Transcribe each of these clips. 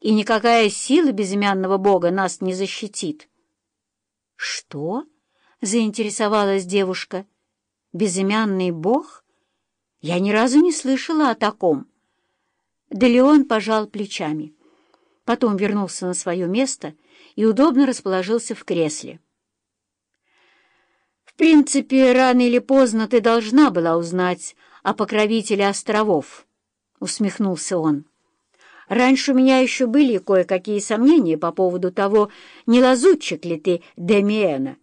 и никакая сила безымянного бога нас не защитит. — Что? — заинтересовалась девушка. — Безымянный бог? Я ни разу не слышала о таком. Да пожал плечами. Потом вернулся на свое место и удобно расположился в кресле. «В принципе, рано или поздно ты должна была узнать о покровителе островов», — усмехнулся он. Раньше у меня еще были кое-какие сомнения по поводу того, не лазутчик ли ты Демиэна.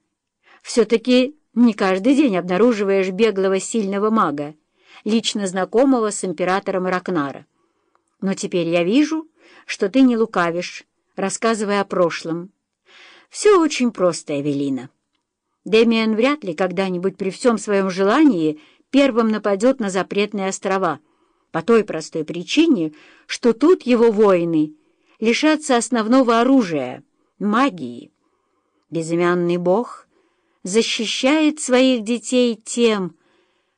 Все-таки не каждый день обнаруживаешь беглого сильного мага, лично знакомого с императором Ракнара. Но теперь я вижу, что ты не лукавишь, рассказывая о прошлом. Все очень просто, Эвелина. Демиан вряд ли когда-нибудь при всем своем желании первым нападет на запретные острова — по той простой причине, что тут его воины лишатся основного оружия — магии. Безымянный бог защищает своих детей тем,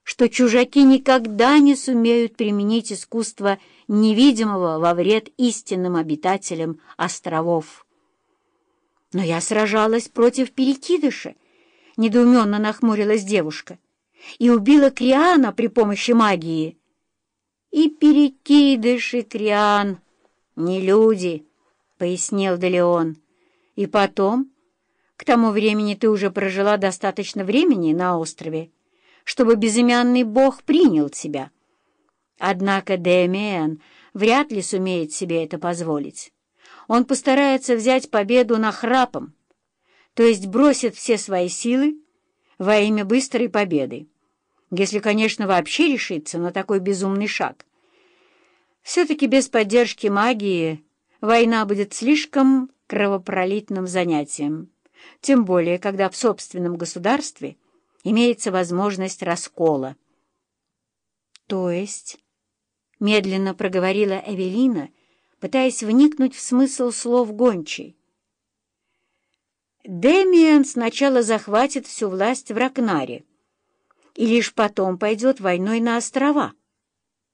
что чужаки никогда не сумеют применить искусство невидимого во вред истинным обитателям островов. «Но я сражалась против перекидыша», — недоуменно нахмурилась девушка, «и убила Криана при помощи магии» и перекидыш, и криан. Не люди, — пояснил Делеон. И потом, к тому времени ты уже прожила достаточно времени на острове, чтобы безымянный бог принял тебя. Однако Демиан вряд ли сумеет себе это позволить. Он постарается взять победу на храпом, то есть бросит все свои силы во имя быстрой победы если, конечно, вообще решится на такой безумный шаг. Все-таки без поддержки магии война будет слишком кровопролитным занятием, тем более, когда в собственном государстве имеется возможность раскола. То есть, медленно проговорила Эвелина, пытаясь вникнуть в смысл слов гончей, Демиан сначала захватит всю власть в Ракнаре, и лишь потом пойдет войной на острова.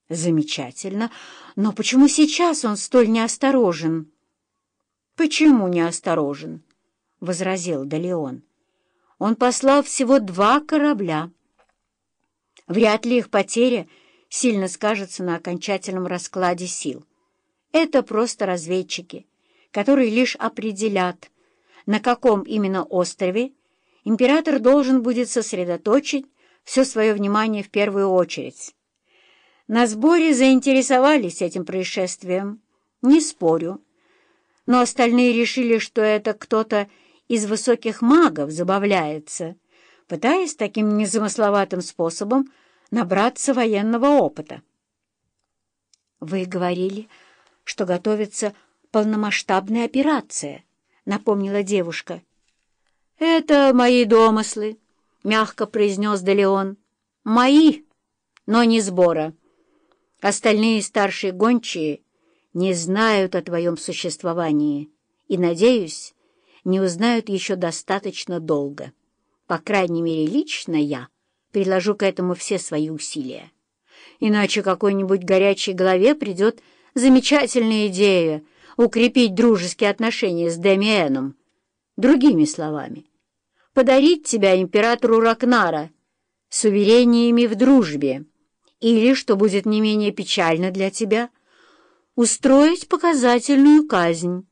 Замечательно, но почему сейчас он столь неосторожен? Почему неосторожен? — возразил Далеон. Он послал всего два корабля. Вряд ли их потеря сильно скажется на окончательном раскладе сил. Это просто разведчики, которые лишь определят, на каком именно острове император должен будет сосредоточить все свое внимание в первую очередь. На сборе заинтересовались этим происшествием, не спорю, но остальные решили, что это кто-то из высоких магов забавляется, пытаясь таким незамысловатым способом набраться военного опыта. «Вы говорили, что готовится полномасштабная операция», — напомнила девушка. «Это мои домыслы», мягко произнес Делеон. «Мои, но не сбора. Остальные старшие гончие не знают о твоем существовании и, надеюсь, не узнают еще достаточно долго. По крайней мере, лично я приложу к этому все свои усилия. Иначе какой-нибудь горячей голове придет замечательная идея укрепить дружеские отношения с Демиэном. Другими словами — подарить тебя императору Ракнара с уверениями в дружбе, или, что будет не менее печально для тебя, устроить показательную казнь.